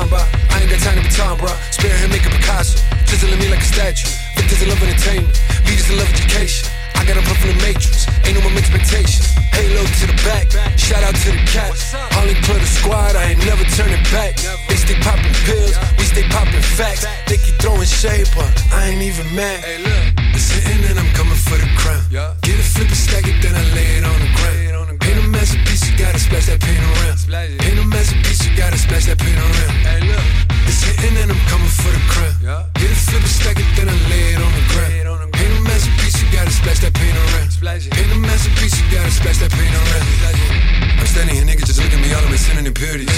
talking about. I ain't got time to be talking, bro. Spare him, make a Picasso. Chiseling me like a statue. Victors in love entertainment. Leaders in love education. I got them from the matrix. Ain't no more expectations. Halo to the back. Shout out to the cat. All in the squad. I ain't never turning back. They stay popping pills. We stay popping facts. They keep throwing shade, but I ain't even mad. It's hitting and I'm coming for the crown. Get it, flip it, stack it, then I lay it on the ground. Paint a masterpiece, you gotta splash that paint around. Paint a masterpiece, you gotta splash that paint around. And I'm coming for the crown. Get it, flip it, stack it, then I lay it on the ground. Paint a masterpiece, you gotta splash that paint around. Paint a masterpiece, you gotta splash that paint around. I'm standing here, niggas just look at me, all of my sin and impurities.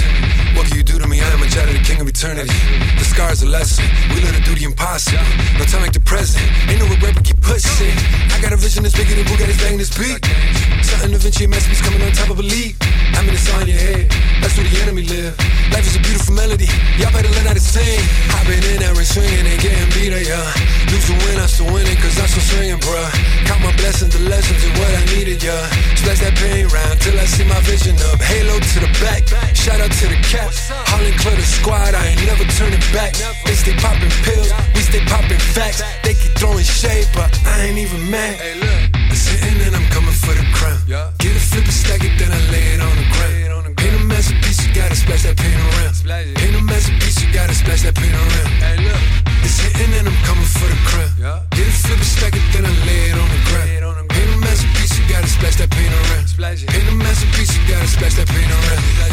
What can you do to me? I am a child of the king of eternity. The scars a lesson. We learn to do the impossible. No time like the present. Ain't no regret, but keep pushing. I got a vision that's bigger than Bugatti's banging this beat. Something da Vinci masterpiece coming on top of a lead. I mean, it's on your head. That's where the enemy live. Life is a beautiful melody. Y'all better learn to sing. I've been in there and swinging and getting beat, yeah. Lose to win, I still winning, cause I'm still swinging, bruh. Count my blessings, the lessons, and what I needed, yeah. Splash that pain round till I see my vision up. Halo to the back. Shout out to the cap. Holland clear the squad, I ain't never turning back. They stay popping pills, we stay popping facts. They keep throwing shade, but I ain't even mad. gotta splash that paint around. Hey, look. It's hitting and I'm coming for the crown. Yeah. Get it, flip it, stack it, then I lay it on the ground. Lay it on the ground. Paint a masterpiece, you gotta splash that paint around. Splash it. Paint a masterpiece, you gotta splash that paint around. Splash